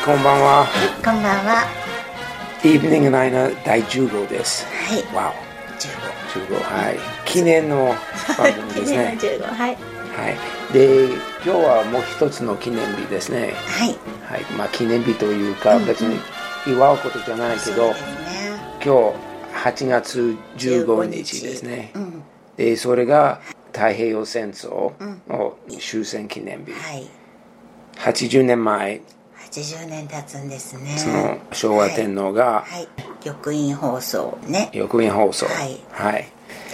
はい、こんばんは。こんばんは。Evening Niner 第10号です。はい。わ十お、10号。はい。記念の番組ですね。十五。はい。はい。で、今日はもう一つの記念日ですね。はい。はい。まあ、記念日というか、別に祝うことじゃないけど。今日8月15日ですね。うん。で、それが太平洋戦争の終戦記念日。はい。80年前、八十年経つんですね。その昭和天皇がはい。玉印放送ね。翼印放送。はいはい。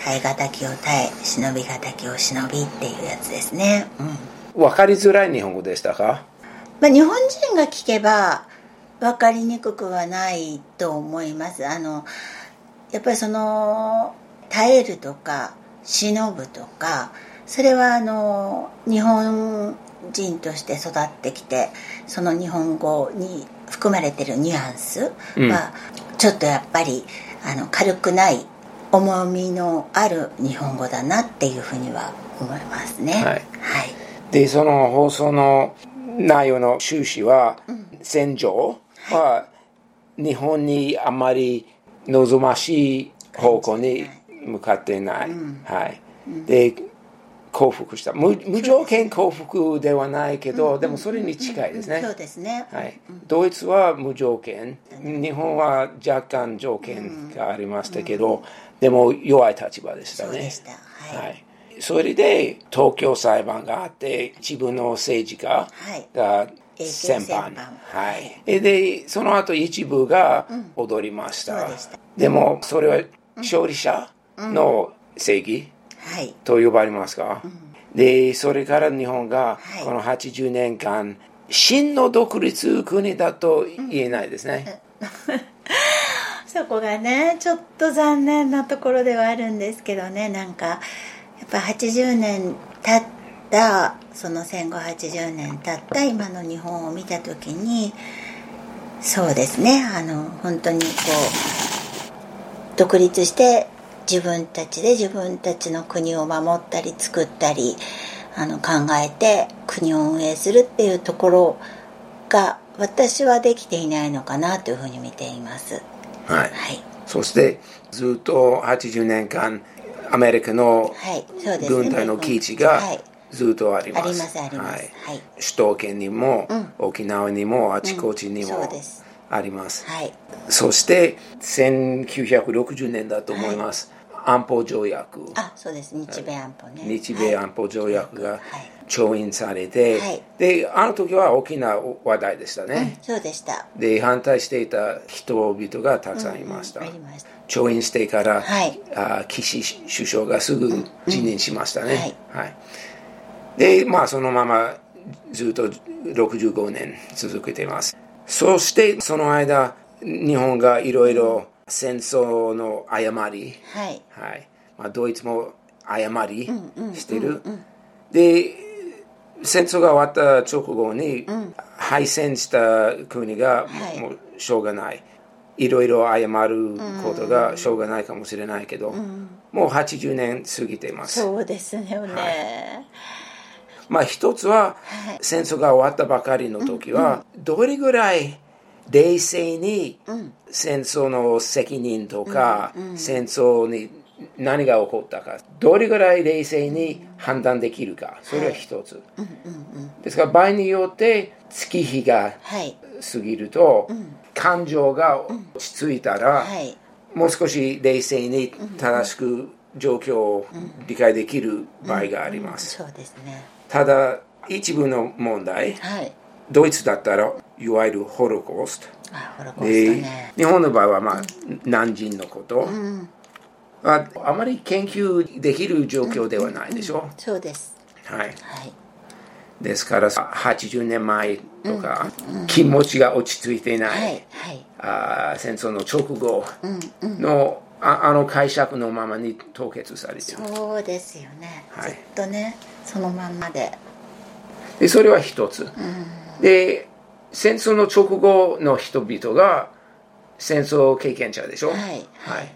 耐え難を耐え、忍び難を忍びっていうやつですね。うん。わかりづらい日本語でしたか？まあ、日本人が聞けば分かりにくくはないと思いますあのやっぱりその耐えるとか忍ぶとかそれはあの日本人として育ってきてその日本語に含まれてるニュアンスはちょっとやっぱりあの軽くない重みのある日本語だなっていうふうには思いますね。はい。はい。で、その放送の内容の趣旨は、戦場は日本にあまり望ましい方向に向かってい。ない。はい。で、降伏した。無無条件降伏ではないけど、でもそれに近いですね。そうですね、はい、ドイツは無条件、日本は若干条件がありましたけど、でも弱い立場でしたね。そうでした。はい。はい、それで東京裁判があって、自分の政治家が戦犯。永久戦犯はい、で、その後一部が踊りました。そうでした。でも、それは勝利者の正義。はい。と呼ばれますか、でそれから日本がはい。この80年間真の独立国だと言えないですね、そこがねちょっと残念なところではあるんですけどね。なんかやっぱ80年経ったその戦後80年経った今の日本を見た時にそうですね。あの本当にこう独立して自分たちで自分たちの国を守ったり作ったりあの考えて国を運営するっていうところが私はできていないのかなというふうに見ています。はい。はい、そしてずっと80年間アメリカの。軍隊の基地がはい、ずっとあります,、ありますあります。はい。はい。首都圏にも、沖縄にもあちこちにうん。もそうです。あります、はい、そして1960年だと思います、安保条約。あ、そうです。日米安保ね。日米安保条約がはい。調印されて、はい。であの時は大きな話題でしたうんね、そうでした。で反対していた人々がたくさんいました、ありました。調印してから、はい。あ岸首相がすぐ辞任しましたね、はい。はい。でまあそのままずっと65年続けています。そしてその間日本がいろいろ戦争の誤り、はい、はい。まあ、ドイツも誤りしてる、で戦争が終わった直後に、敗戦した国がはい。もうしょうがない、いろいろ謝ることがしょうがないかもしれないけど、もう80年過ぎています。そうですよね。まあ一つははい。戦争が終わったばかりの時はどれぐらい冷静に戦争の責任とか戦争に何が起こったかどれぐらい冷静に判断できるかそれは一つ。ですから場合によって月日がはい、過ぎると感情が落ち着いたらはい、もう少し冷静に正しく状況を理解できる場合があります。そうですね。ただ一部の問題はい。ドイツだったらいわゆるホロコースト。ね。日本の場合は、まあ難人のこと、ああまり研究できる状況ではないでしょ、そうです。はい、はい。ですから80年前とか、気持ちが落ち着いていない、はい、はい。あー戦争の直後の、ああの解釈のままに凍結されている。そうですよね。はい。ずっとね、そのまんまで。でそれは一つ、で戦争の直後の人々が戦争経験者でしょ？はい。はい、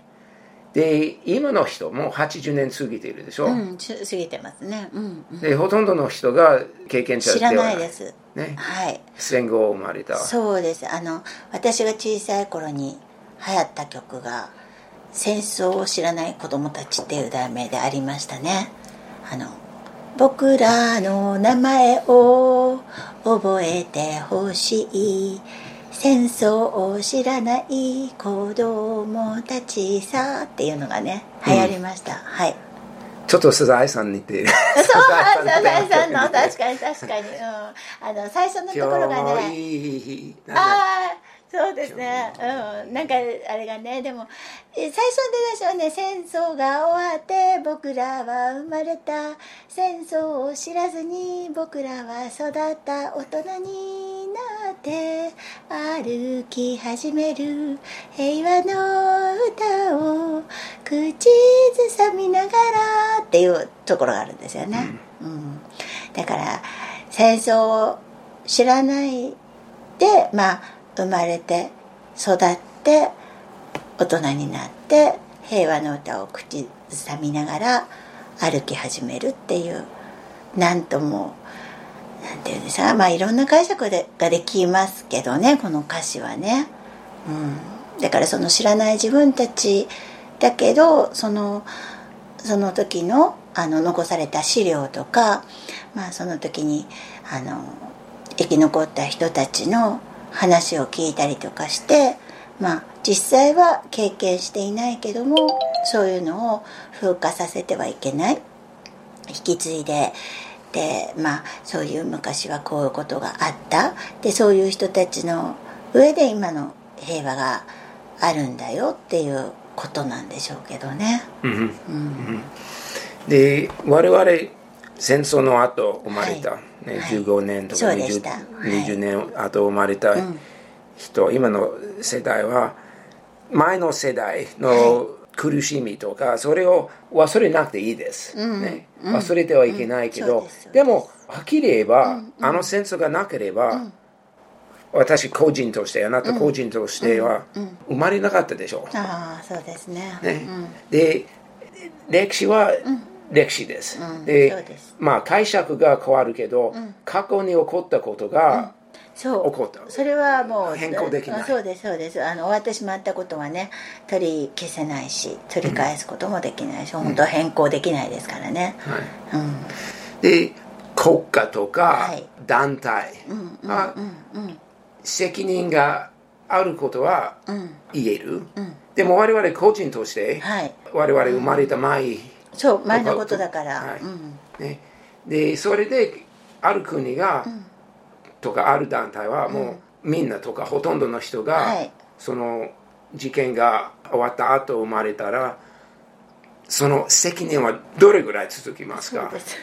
で今の人も80年過ぎているでしょ、うん、ち過ぎてますね。うん、うん。でほとんどの人が経験者知らではなないいです。ね。はい。戦後生まれた。そうです。あの私が小さい頃に流行った曲が「戦争を知らない子供たち」っていう題名でありましたね。あの僕らの名前を覚えてほしい。戦争を知らない子供たちさ。っていうのがね流行りました、はい。ちょっとサザエさんに似てる。そうサザエさんの確かに確かに、うん、あの最初のところがね。ああそうですね。うん。なんかあれがねでもえ最初の出だしはね戦争が終わって僕らは生まれた戦争を知らずに僕らは育った大人になって歩き始める平和の歌を口ずさみながらっていうところがあるんですよね、うん。だから戦争を知らないでまあ生まれて育って大人になって平和の歌を口ずさみながら歩き始めるっていうなんともなんていうんですかまあいろんな解釈でができますけどねこの歌詞はね、うん、だからその知らない自分たちだけどそのその時のあの残された資料とか、まあ、その時にあの生き残った人たちの話を聞いたりとかして、まあ、実際は経験していないけどもそういうのを風化させてはいけない。引き継いででまあそういう昔はこういうことがあった。でそういう人たちの上で今の平和があるんだよっていうことなんでしょうけどね。うんうん。うん。で我々戦争の後生まれた、はいねはい。15年とかそうで 20,、した。はい。20年後生まれたん。人、今の世代は前の世代の苦しみとか、それを忘れなくていいです、ね。忘れてはいけないけど、でもはっきり言えば、あの戦争がなければ、私個人としてあなた個人としては生まれなかったでしょう、ああそうですね。ね。うん。で歴史は歴史です、うんでまあ解釈が変わるけど、過去に起こったことがそう。起こった、それはもう変更できない。あそうですそうです。あの終わってしまったことはね取り消せないし取り返すこともできないし、本当は変更できないですからね、はい。うん。で国家とかはい。団体。が責任があることはうん。言える、でも我々個人として、はい。我々生まれた前、そう前のことだから、ね、でそれである国が、とかある団体はもうみんなとかほとんどの人が、はいその事件が終わった後生まれたらその責任はどれぐらい続きますかそうです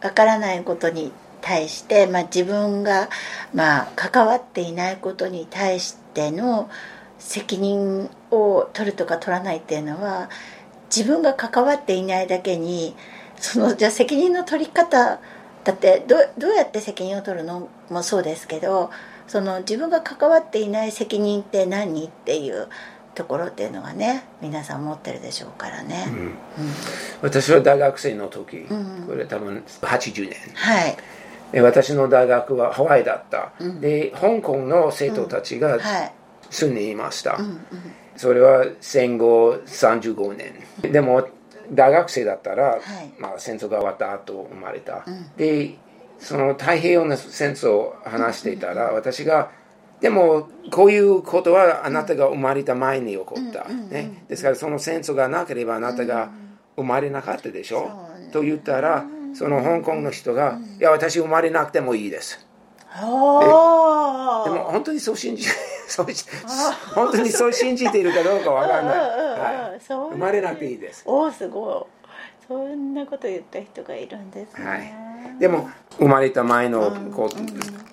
はいからないことに対して、まあ、自分が、まあ、関わっていないことに対しての責任を取るとか取らないっていうのは自分が関わっていないだけにそのじゃあ責任の取り方だってどうどうやって責任を取るの？もそうですけどその自分が関わっていない責任って何？っていうところっていうのがね皆さん持ってるでしょうからね、私は大学生の時、ん。これ多分80年。はい。で私の大学はハワイだった、で香港の生徒たちがはい。住んでいました、それは戦後35年。でも大学生だったら、い。まあ、戦争が終わった後生まれた、でその太平洋の戦争を話していたら、私がでもこういうことはあなたが生まれた前に起こった、ね、ですからその戦争がなければあなたが生まれなかったでしょ、そうと言ったらその香港の人が「いや私生まれなくてもいいです」おでも本当にそう信じそうし本当にそう信じているかどうかわからない、生まれなくていいです、おおすごい。そんなこと言った人がいるんですね、はい、でも生まれた前のこう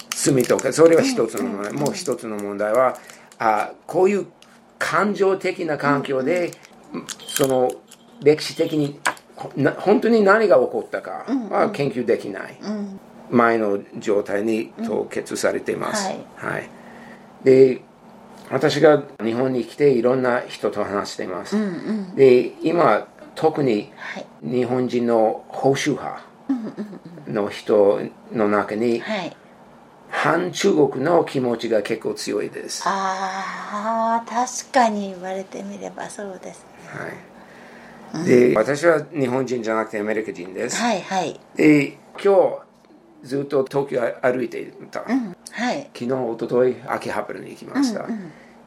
罪とかそれは一つの問題、もう一つの問題はあこういう感情的な環境で、その歴史的に本当に何が起こったかは研究できない、前の状態に凍結されています、はい。はい、で私が日本に来ていろんな人と話しています、で今特にはい。日本人の保守派の人の中にはい。反中国の気持ちが結構強いです。はああ確かに言われてみればそうですね。い。で、私は日本人じゃなくてアメリカ人です。はいはい。で、今日ずっと東京歩いていた。うんはい。昨日、一昨日秋葉原に行きました。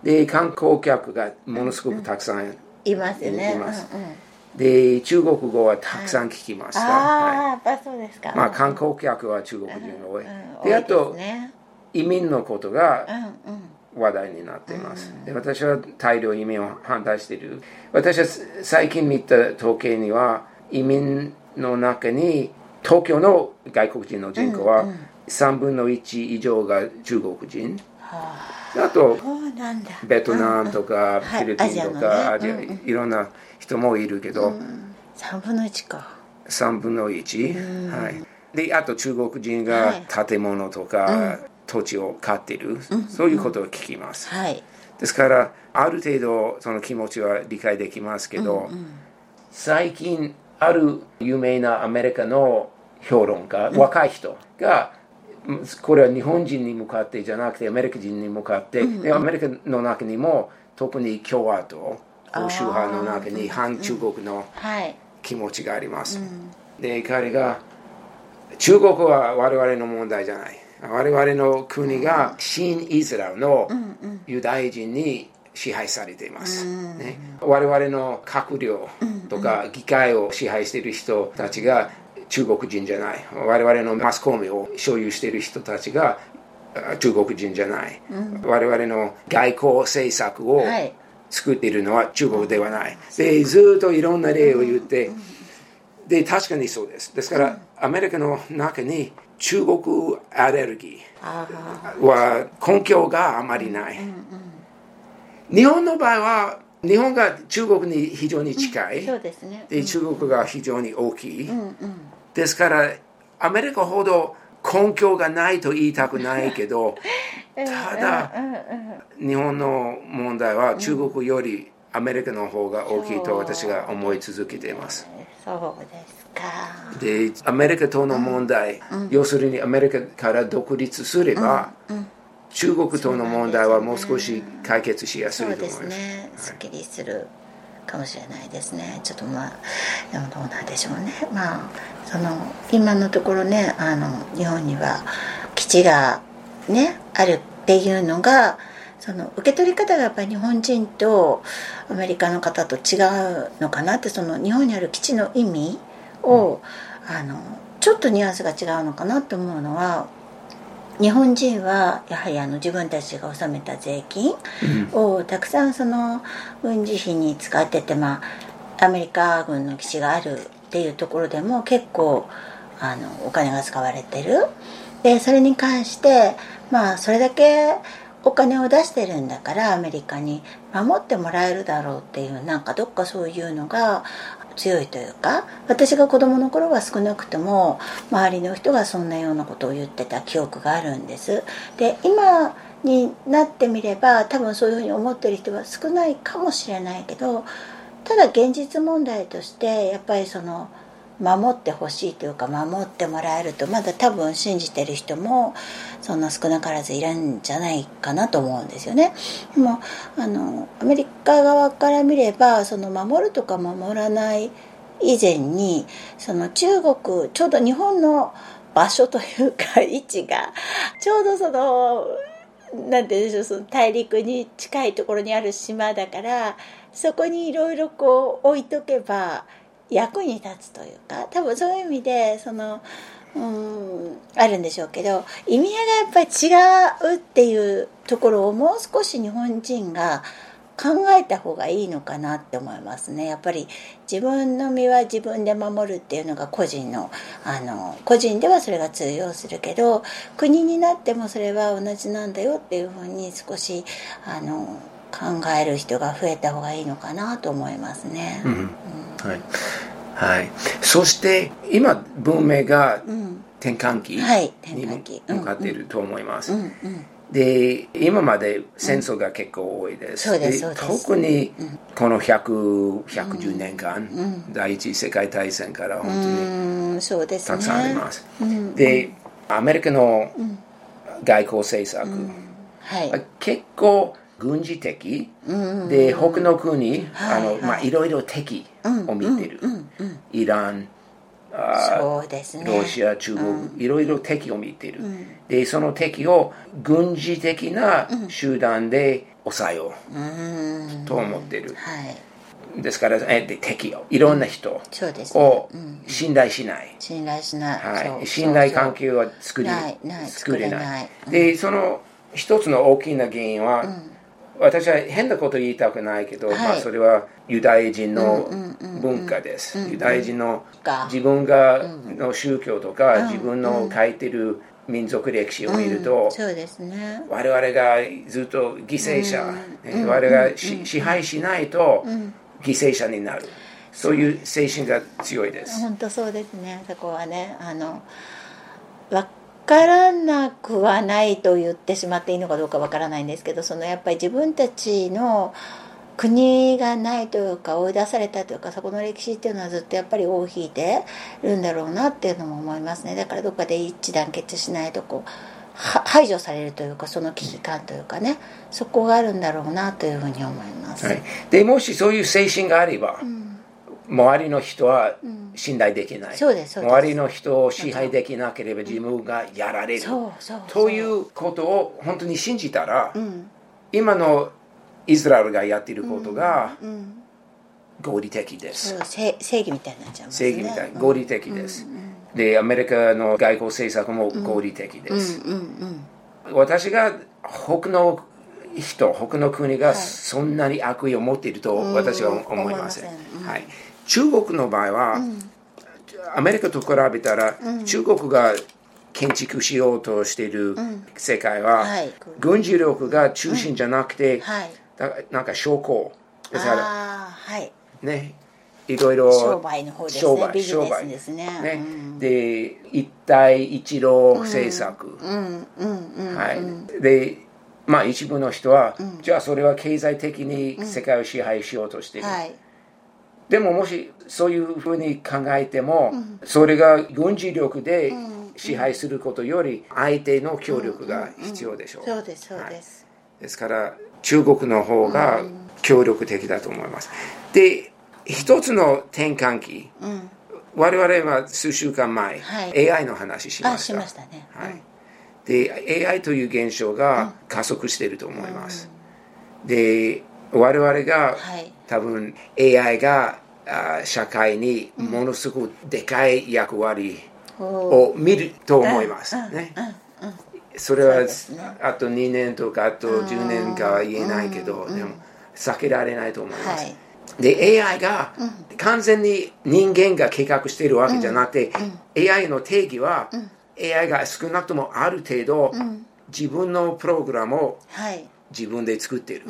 で、観光客がものすごくたくさんいますよねいます。うんうん。で、中国語はたくさん聞きました。はい。ああやっぱそうですか。まあ、観光客は中国人が多い。うんうん。で、あと移民のことがうんうん。話題になっています。で、私は大量移民を反対している。私は最近見た統計には、移民の中に東京の外国人の人口は3分の1以上が中国人。はあ。とあ、そうなんだ。ベトナムとかはいフィリピンとかアジアいろんな人もいるけど、3分の1か。3分の1、はい、であと中国人はが建物とか土地を買っている、そういうことを聞きます、はい。ですからある程度その気持ちは理解できますけど、最近ある有名なアメリカの評論家、若い人がこれは日本人に向かってじゃなくてアメリカ人に向かって、でアメリカの中にも特に共和党保守派の中に反中国のはい。気持ちがあります、で彼が中国は我々の問題じゃない。我々の国が新イスラエルのユダヤ人に支配されています、ね、我々の閣僚とか議会を支配している人たちが中国人じゃない。我々のマスコミを所有している人たちがあ中国人じゃない、我々の外交政策をはい。作っているのは中国ではない。でずっといろんな例を言ってで確かにそうです。ですからアメリカの中に中国アレルギあー。は根拠があまりない。日本の場合は日本が中国に非常に近い。あそうですね。で中国が非常に大きい。うんうんですからアメリカほど根拠がないと言いたくないけど ただうんうん日本の問題は中国よりアメリカの方が大きいと私が思い続けています。そうですか。でアメリカとの問題、要するにアメリカから独立すれば、中国との問題はもう少し解決しやすいと思います。すね。すっきりするかもしれないですね。ちょっとまあどうなんでしょうね。まあその今のところねあの日本には基地がねあるっていうのがその受け取り方がやっぱり日本人とアメリカの方と違うのかなってその日本にある基地の意味を、あのちょっとニュアンスが違うのかなと思うのは日本人はやはりあの自分たちが納めた税金をたくさんその軍事費に使ってて、まあ、アメリカ軍の基地があるっていうところでも結構あのお金が使われてる。でそれに関してまあそれだけお金を出してるんだからアメリカに守ってもらえるだろうっていうなんかどっかそういうのが強いというか私が子供の頃は少なくとも周りの人がそんなようなことを言ってた記憶があるんです。で今になってみれば多分そういうふうに思ってる人は少ないかもしれないけどただ現実問題としてやっぱりその守ってほしいというか守ってもらえるとまだ多分信じてる人もそんな少なからずいるんじゃないかなと思うんですよね。でもあのアメリカ側から見ればその守るとか守らない以前にその中国ちょうど日本の場所というか 位置がちょうどそのなんて言うんでしょうその大陸に近いところにある島だからそこにいろいろこう置いとけば役に立つというか多分そういう意味でそのうんあるんでしょうけど意味合いがやっぱり違うっていうところをもう少し日本人が考えた方がいいのかなって思いますね。やっぱり自分の身は自分で守るっていうのが個人のあの個人ではそれが通用するけど国になってもそれは同じなんだよっていうふうに少しあの考える人が増えた方がいいのかなと思いますね。はい。はい、そして今文明がうん。転換期。に向かっていると思います、うん。うん。で今まで戦争が結構多いです,、そうですそうです。特にこの100 110年間、第一次世界大戦から本当にうんそうですね。たくさんあります、うん。でアメリカの外交政策、はい。結構軍事的、で北の国、はいあのまあ、いろいろ敵を見てる、イランあそうですね。ロシア中国、いろいろ敵を見てる、でその敵を軍事的な集団で抑えよう。と思ってる、はい。ですからえで敵をいろんな人を信頼しない、信頼しない、はい、信頼関係は作りない作れない。でその一つの大きな原因は、私は変なこと言いたくないけど、はい。まあ、それはユダヤ人の文化です、ユダヤ人のか自分がの宗教とか、自分の書いてる民族歴史を見ると、そうですね。我々がずっと犠牲者、ね我々がし支配しないと犠牲者になる、そういう精神が強いです、本当そうですね。そこはねあの分からなくはないと言ってしまっていいのかどうか分からないんですけどそのやっぱり自分たちの国がないというか追い出されたというかそこの歴史っていうのはずっとやっぱり尾を引いてるんだろうなっていうのも思いますね。だからどっかで一致団結しないとこうは排除されるというかその危機感というかねそこがあるんだろうなというふうに思います、はい、でもしそういう精神があれば、周りの人は信頼できない、そうですそうです。周りの人を支配できなければ自分がやられる、ということを本当に信じたら、今のイスラエルがやっていることが合理的です、正正義みたいになっちゃいますね。正義みたい合理的です、でアメリカの外交政策も合理的です、私が北の人北の国がそんなに悪意を持っていると私は思いません,、思いうん。はい、中国の場合は、アメリカと比べたら、中国が建築しようとしている世界は、はい。軍事力が中心じゃなくて、はい。だなんか商工。ですからはい。ねいろいろ商売の方ですね。商売ビジネス商売ですね。ねうん。で一帯一路政策、でまあ一部の人は、じゃあそれは経済的に世界を支配しようとしている、はいでももしそういうふうに考えても、それが軍事力で支配することより相手の協力が必要でしょう、そうですそうです、ですから中国の方が協力的だと思います。で一つの転換期、我々は数週間前、はい。AI の話しました。あしましたね。はい、で AI という現象が加速していると思います、で我々がはい多分 AI があ社会にものすごくでかい役割を見ると思います。ね。それはあと2年とかあと10年かは言えないけど、でも避けられないと思います。はい。で AI が完全に人間が計画しているわけじゃなくて、AI の定義は、AI が少なくともある程度、自分のプログラムをはい自分で作っている、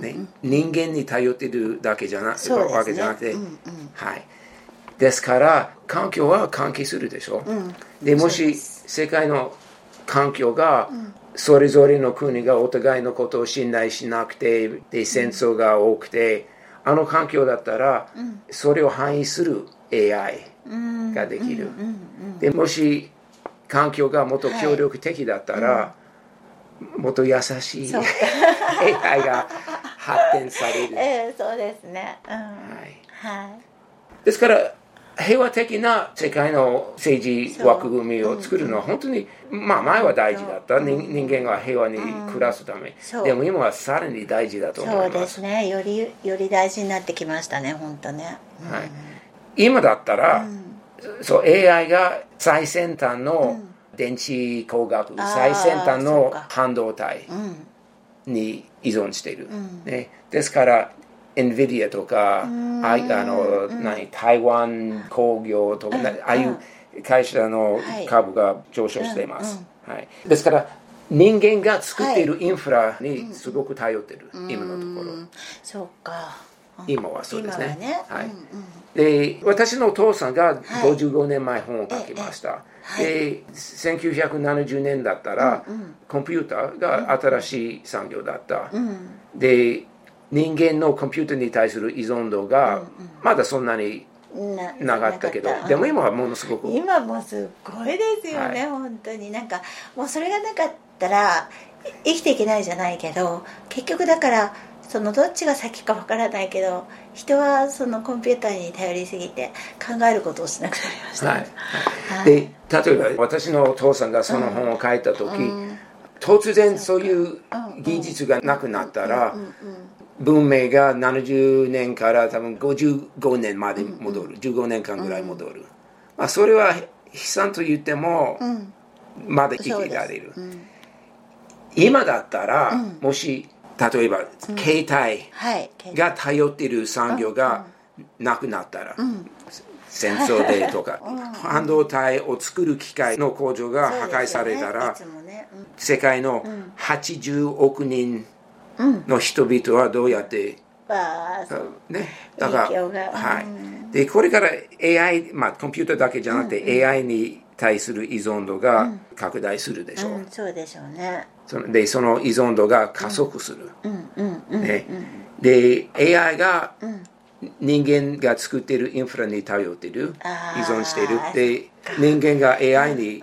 ね、人間に頼っているだけじゃな,、ね。わけじゃなくて、うんうん。はい、ですから環境は関係するでしょ、でもし世界の環境がそれぞれの国がお互いのことを信頼しなくてで戦争が多くてあの環境だったらそれを反映する AI ができる。でもし環境がもっと協力的だったら、もっと優しいそう。AI が発展される、ええそうですね。うん。はい。ですから平和的な世界の政治枠組みを作るのは本当に、まあ前は大事だった、人人間が平和に暮らすため、そうでも今はさらに大事だと思そういまですすね。よりより大事になってきましたね本当ね。はい、今だったら、そう AI が最先端の電池工学、最先端のか。半導体うん。に依存している、ね、ですから NVIDIA とか、あの何台湾工業とか、なああいう会社のはい。株が上昇しています、はい、ですから人間が作っているインフラにすごく頼ってる、今のところ、うん。そうか今はそうですね。今はね。はい。うんうん。で私のお父さんがはい。55年前本を書きました、で1970年だったら、コンピューターが新しい産業だった、で人間のコンピューターに対する依存度がまだそんなにななかったけどでも今はものすごく今もすごいですよね、はい。本当に。なんかもうそれがなんかったら生きていけないじゃないけど結局だからそのどっちが先かわからないけど人はそのコンピューターに頼りすぎて考えることをしなくなりました、はい、はい、で例えば私のお父さんがその本を書いた時、うん。突然そういう技術がなくなったら文明が70年から多分55年まで戻る。15年間ぐらい戻る、まあ、それは悲惨と言ってもまだ生きられる、今だったら、もし例えば、携帯が頼っている産業がなくなったら、戦争でとか、半導体を作る機械の工場が破壊されたら、世界の80億人の人々はどうやって、ね、だから、はい、でこれから AI、まあ、コンピューターだけじゃなくて、AI に対する依存度が拡大するでしょう、そうでしょうね。そのでその依存度が加速する、ね、で AI が人間が作っているインフラに頼っている依存している。で人間が AI に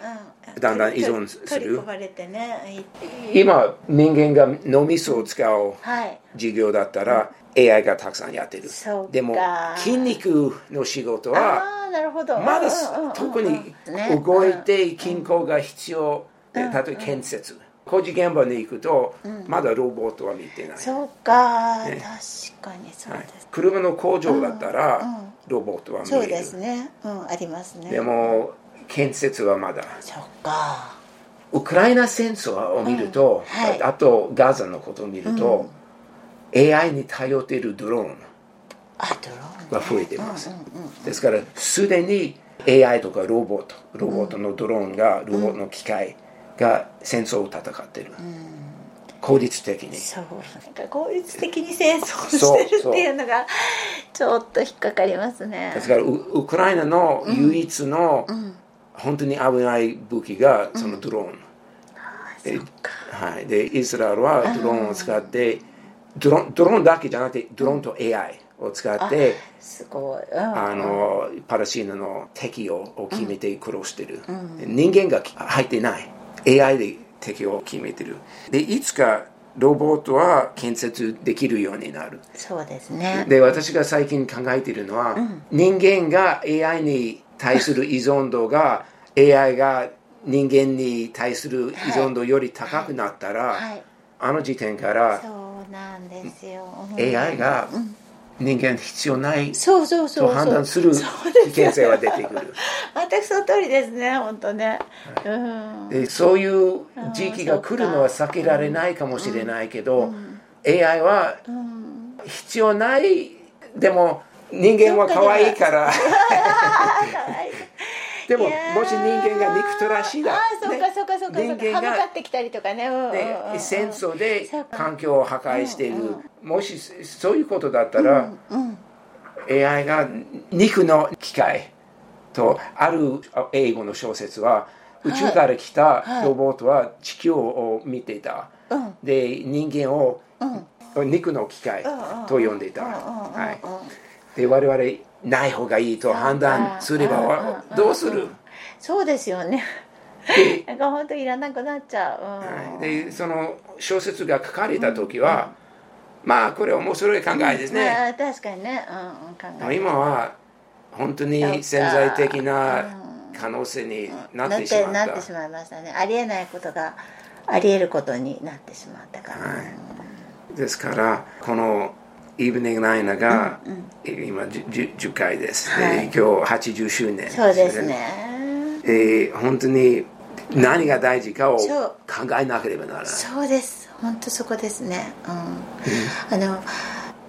だんだん依存する、ね、今人間が脳みそを使う授業だったら、AI がたくさんやってる。でも筋肉の仕事はまだ特に動いて筋骨が必要例えば建設。工事現場に行くと、まだロボットは見てない。そうか、ね、確かにそうです、はい、車の工場だったら、ロボットは見える。そうですね、うん、ありますね。でも建設はまだ。そうか。ウクライナ戦争を見ると、はい、あとガザのことを見ると、AI に頼っているドローンが増えています、ですからすでに AI とかロボットロボットのドローンが、ロボットの機械が戦争を戦ってる、効率的に。そうなんか効率的に戦争してるっていうのがちょっと引っかかりますね。ですからウクライナの唯一の本当に危ない武器がそのドローン、ではい、でイスラエルはドローンを使ってドロドローンだけじゃなくてドローンと AI を使ってすごい、あのパレスチナの敵を決めて殺してる、人間が入ってない。AI で敵を決めてる。でいつかロボットは建設できるようになる。そうですね。で私が最近考えているのは、うん、人間が AI に対する依存度が AI が人間に対する依存度より高くなったら、はい。はい、あの時点からそうなんですよ。AI が、うん。人間必要ないと判断する危険性は出てくる。全くその通りですね本当ね、はい。そういう時期が来るのは避けられないかもしれないけど、うん、AI は必要ないでも人間は可愛いから。で。ももし人間が憎たらしいだ、あそうかそうかそうか人間が歯ってきたりとかね、ね戦争で環境を破壊している、もしそういうことだったら、AI が肉の機械とある英語の小説は宇宙から来たロボットは地球を見ていた、で人間を肉の機械と呼んでいた、はい、で我々ない方がいいと判断すればどうする？そうですよね。なんか本当いらなくなっちゃう、うん、でその小説が書かれた時は、うん、まあこれ面白い考えですね、まあ、確かにね、うん、今は本当に潜在的な可能性になってしまった、なってしまいましたね。ありえないことがありえることになってしまったから、はい、ですからこのイブニングナイナが、今 10, 10回です、はい、今日80周年。そうですね。えー、本当に何が大事かを考えなければならない。そうです。本当そこですね、うん、あの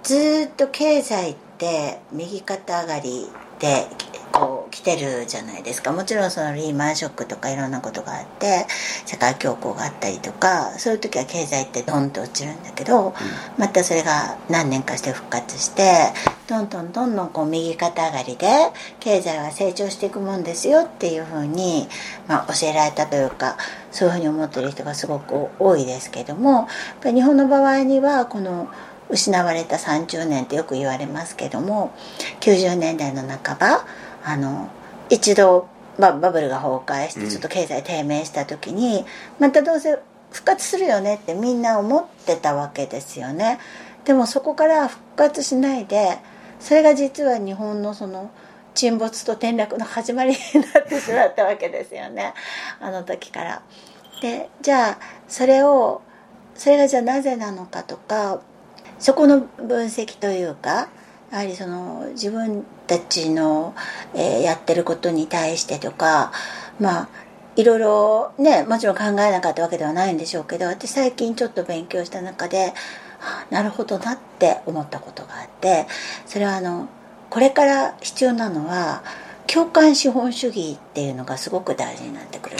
ずっと経済って右肩上がりでこう来てるじゃないですか。もちろんそのリーマンショックとかいろんなことがあって世界恐慌があったりとかそういう時は経済ってドンと落ちるんだけど、うん、またそれが何年かして復活してどんどんどんどんこう右肩上がりで経済は成長していくもんですよっていうふうに、まあ、教えられたというかそういうふうに思ってる人がすごく多いですけどもやっぱり日本の場合にはこの失われた30年ってよく言われますけども90年代の半ばあの一度、まあ、バブルが崩壊してちょっと経済低迷した時に、またどうせ復活するよねってみんな思ってたわけですよね。でもそこから復活しないでそれが実は日本のその沈没と転落の始まりになってしまったわけですよね。あの時から。でじゃあそれをそれがじゃあなぜなのかとかそこの分析というかやはりその自分たちの、えー、やってることに対してとかまあいろいろねもちろん考えなかったわけではないんでしょうけど私最近ちょっと勉強した中で、はあ、なるほどなって思ったことがあってそれはあのこれから必要なのは共感資本主義っていうのがすごく大事になってくる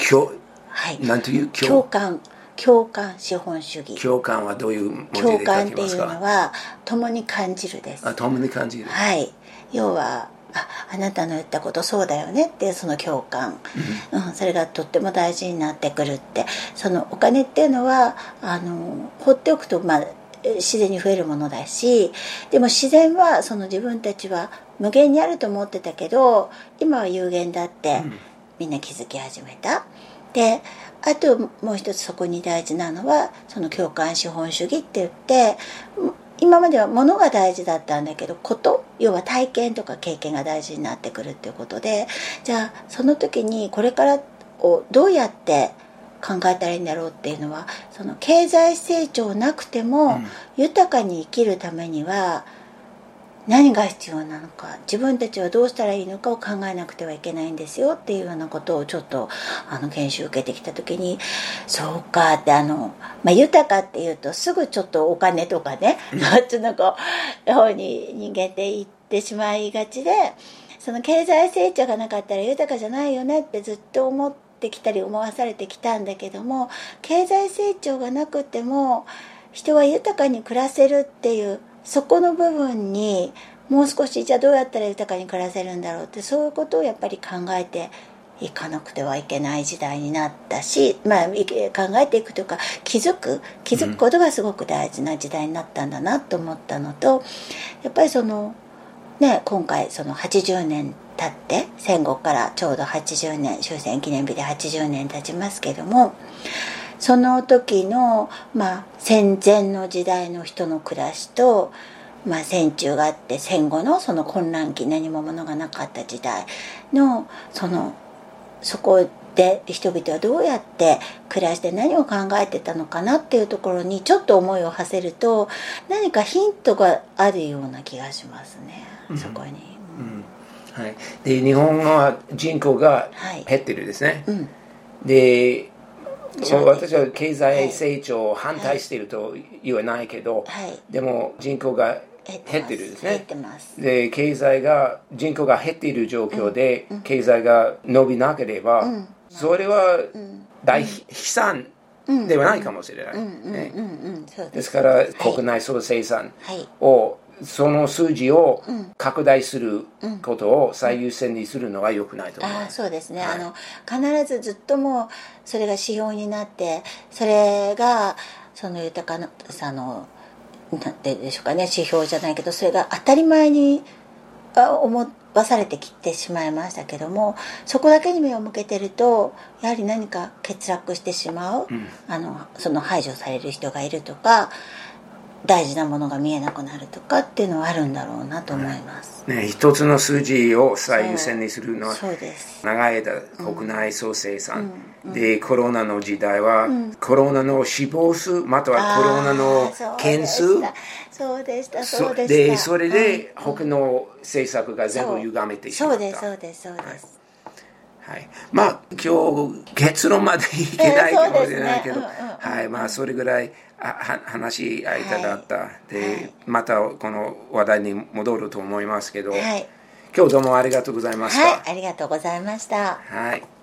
はい、なんという？共感共感資本主義。共感はどういう文字で書きますか？共感っていうのは共に感じるです。あ共に感じる。はい。要はああなたの言ったことそうだよねってその共感、うん、それがとっても大事になってくるって。そのお金っていうのはあの放っておくとまあ自然に増えるものだしでも自然はその自分たちは無限にあると思ってたけど今は有限だってみんな気づき始めた。であともう一つそこに大事なのはその共感資本主義って言って今までは物が大事だったんだけどこと要は体験とか経験が大事になってくるっていうことでじゃあその時にこれからをどうやって考えたらいいんだろうっていうのはその経済成長なくても豊かに生きるためには何が必要なのか自分たちはどうしたらいいのかを考えなくてはいけないんですよっていうようなことをちょっとあの研修受けてきた時にそうかってあの、まあ、豊かっていうとすぐちょっとお金とかねそっちのこう方に人間って言ってしまいがちでその経済成長がなかったら豊かじゃないよねってずっと思ってきたり思わされてきたんだけども経済成長がなくても人は豊かに暮らせるっていうそこの部分にもう少しじゃあどうやったら豊かに暮らせるんだろうってそういうことをやっぱり考えていかなくてはいけない時代になったし、まあ、考えていくというか気づく気づくことがすごく大事な時代になったんだなと思ったのとやっぱりその、ね、今回その80年経って戦後からちょうど80年終戦記念日で80年経ちますけどもその時の、まあ、戦前の時代の人の暮らしと、まあ、戦中があって戦後のその混乱期何も物がなかった時代のそのそこで人々はどうやって暮らして何を考えてたのかなっていうところにちょっと思いを馳せると何かヒントがあるような気がしますね、そこに。うん。はい、で日本は人口が減ってるですね、はいうん、で私は経済成長を反対していると言わないけど、はい、でも人口が減ってるんですね。で経済が人口が減っている状況で、経済が伸びなければ、それは大悲惨ではないかもしれない。です。から国内総生産をその数字を拡大することを最優先にするのは良くないと思います。あそうですね、はい、あの必ずずっともそれが指標になってそれがその豊かさのなんてでしょうかね指標じゃないけどそれが当たり前に思わされてきてしまいましたけどもそこだけに目を向けてるとやはり何か欠落してしまう、うん、あのその排除される人がいるとか大事なものが見えなくなるとかっていうのはあるんだろうなと思います。ね、一つの数字を最優先にするのは長い間国内総生産、うん、でコロナの時代は、うん、コロナの死亡数またはコロナの件数。そうでした。そうでした。でそれで他の政策が全部歪めてしまった、そうですそうですそうです、はい、まあ今日結論までいけないかもしれないけど、はい。まあそれぐらい話し合いたかった、はい、で、はい、またこの話題に戻ると思いますけど、はい、今日どうもありがとうございました、ありがとうございました。はい